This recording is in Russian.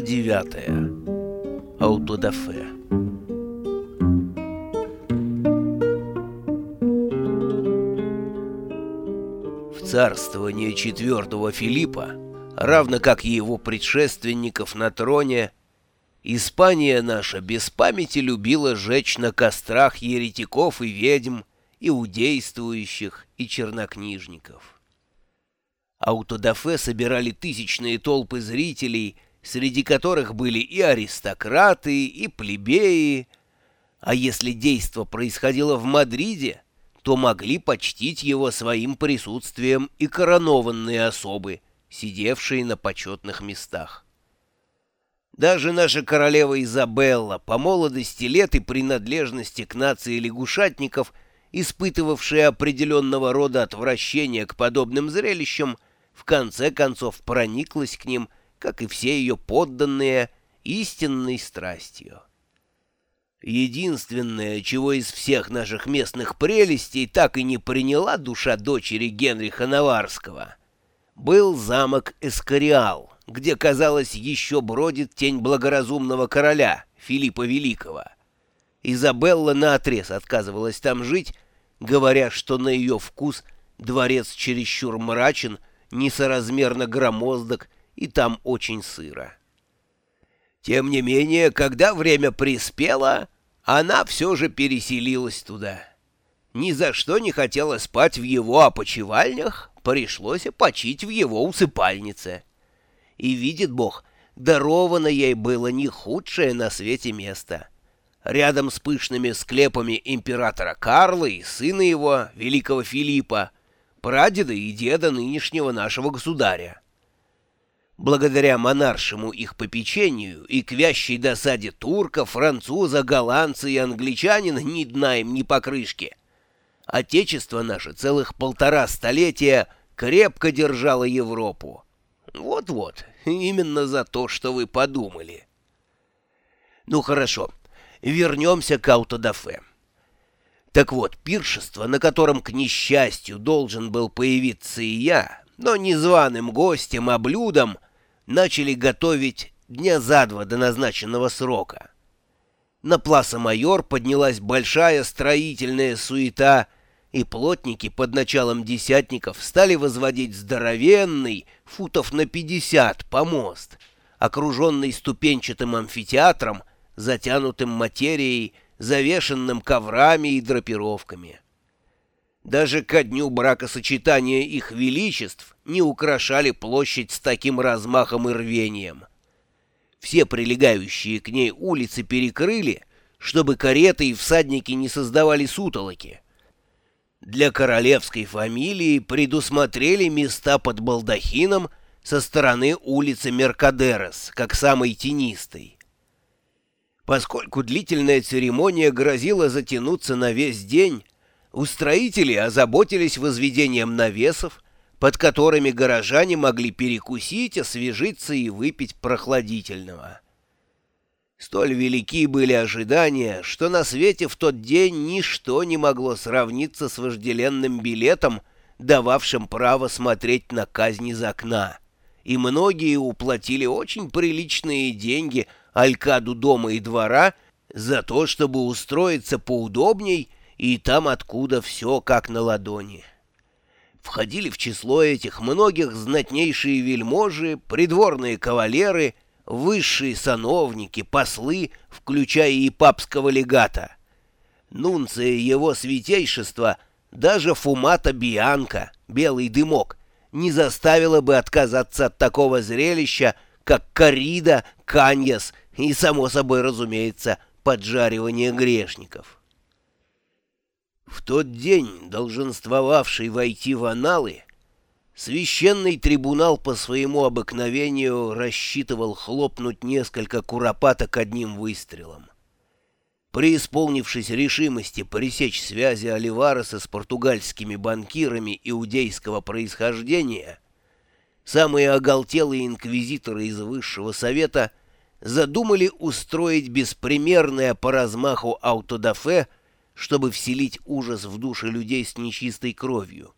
9. Аутодафе. В царствование четвертого Филиппа, равно как и его предшественников на троне, Испания наша без памяти любила жечь на кострах еретиков и ведьм, иудействующих и чернокнижников. Аутодафе собирали тысячные толпы зрителей, среди которых были и аристократы, и плебеи, а если действо происходило в Мадриде, то могли почтить его своим присутствием и коронованные особы, сидевшие на почетных местах. Даже наша королева Изабелла, по молодости лет и принадлежности к нации лягушатников, испытывавшая определенного рода отвращение к подобным зрелищам, в конце концов прониклась к ним, как и все ее подданные, истинной страстью. Единственное, чего из всех наших местных прелестей так и не приняла душа дочери Генриха Наварского, был замок Эскориал — где, казалось, еще бродит тень благоразумного короля Филиппа Великого. Изабелла наотрез отказывалась там жить, говоря, что на ее вкус дворец чересчур мрачен, несоразмерно громоздок и там очень сыро. Тем не менее, когда время приспело, она все же переселилась туда. Ни за что не хотела спать в его опочивальнях, пришлось почить в его усыпальнице и видит Бог, даровано ей было не худшее на свете место. Рядом с пышными склепами императора Карла и сына его, великого Филиппа, прадеда и деда нынешнего нашего государя. Благодаря монаршему их попечению и к вящей досаде турка, француза, голландца и англичанина ни дна им, ни покрышки, отечество наше целых полтора столетия крепко держало Европу. Вот-вот, именно за то, что вы подумали. Ну хорошо, вернемся к аутодафе. Так вот, пиршество, на котором, к несчастью, должен был появиться и я, но не званым гостем, а блюдом, начали готовить дня за два до назначенного срока. На Пласа Майор поднялась большая строительная суета — и плотники под началом десятников стали возводить здоровенный, футов на пятьдесят, помост, окруженный ступенчатым амфитеатром, затянутым материей, завешенным коврами и драпировками. Даже ко дню бракосочетания их величеств не украшали площадь с таким размахом и рвением. Все прилегающие к ней улицы перекрыли, чтобы кареты и всадники не создавали сутолоки. Для королевской фамилии предусмотрели места под балдахином со стороны улицы Меркадерес, как самой тенистой. Поскольку длительная церемония грозила затянуться на весь день, устроители озаботились возведением навесов, под которыми горожане могли перекусить, освежиться и выпить прохладительного. Столь велики были ожидания, что на свете в тот день ничто не могло сравниться с вожделенным билетом, дававшим право смотреть на казнь из окна. И многие уплатили очень приличные деньги алькаду дома и двора за то, чтобы устроиться поудобней и там, откуда все как на ладони. Входили в число этих многих знатнейшие вельможи, придворные кавалеры — высшие сановники, послы, включая и папского легата. Нунция его святейшества, даже Фумата Бианка, белый дымок, не заставила бы отказаться от такого зрелища, как корида, каньяс и, само собой разумеется, поджаривание грешников. В тот день, долженствовавший войти в аналы, Священный трибунал по своему обыкновению рассчитывал хлопнуть несколько куропаток одним выстрелом. Преисполнившись решимости пресечь связи Оливареса с португальскими банкирами иудейского происхождения, самые оголтелые инквизиторы из Высшего Совета задумали устроить беспримерное по размаху аутодафе, чтобы вселить ужас в души людей с нечистой кровью —